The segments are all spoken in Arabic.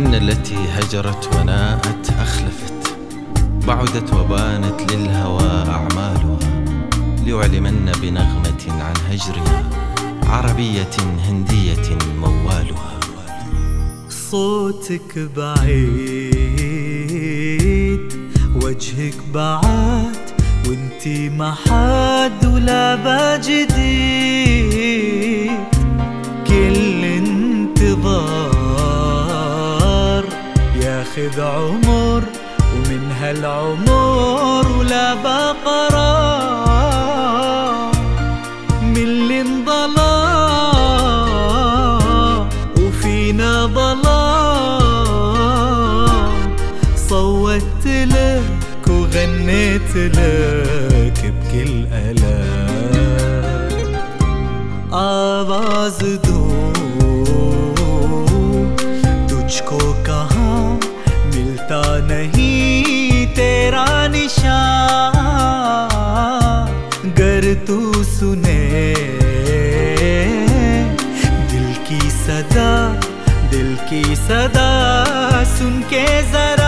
إن التي هجرت وناءت أخلفت بعدت وبانت للهوى أعمالها ليعلمن بنغمة عن هجرها عربية هندية موالها. صوتك بعيد وجهك بعد وانتي ما حد ولا بجديد بناخد عمر ومن هالعمر ولا بقرة. من اللي انضلام وفينا ظلام صوتت لك وغنيت لك بكل ألام. آواز सुन के जरा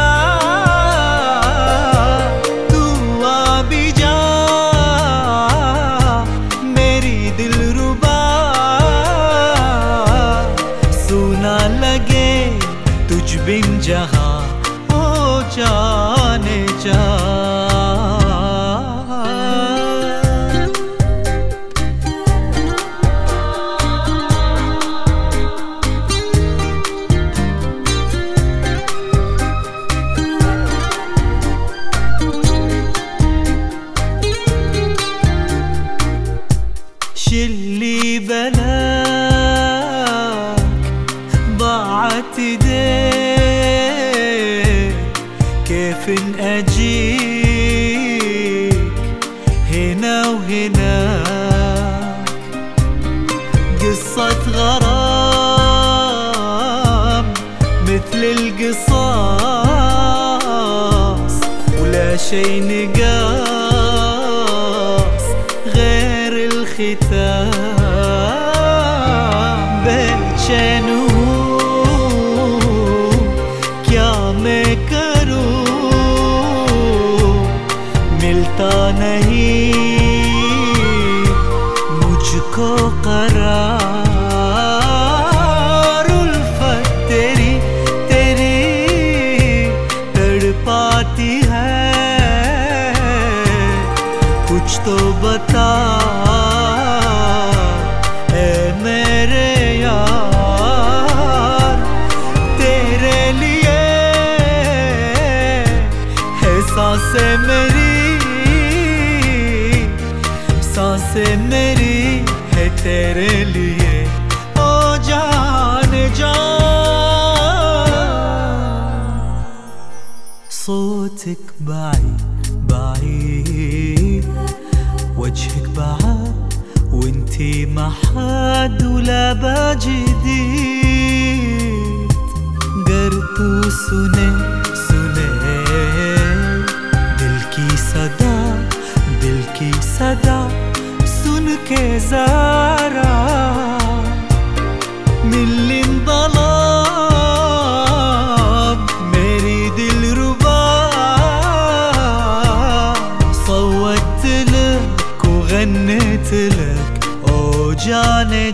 شلي بلاك ضاعت ايديك كيف أجيك هنا وهناك قصة غرام مثل القصاص ولا شي نقاص خطاب بے چینو کیا میں کروں ملتا نہیں مجھ کو قرار تو بتا से मेरी है तेरे लिए ओ जान जा। صوتك بعيد بعيد وجهك بعاد وانتي ما حد ولا باجي جديد جرت لك زارع من اللي انضلاب مريد الرباع صوت لك وغنيت لك اوجعني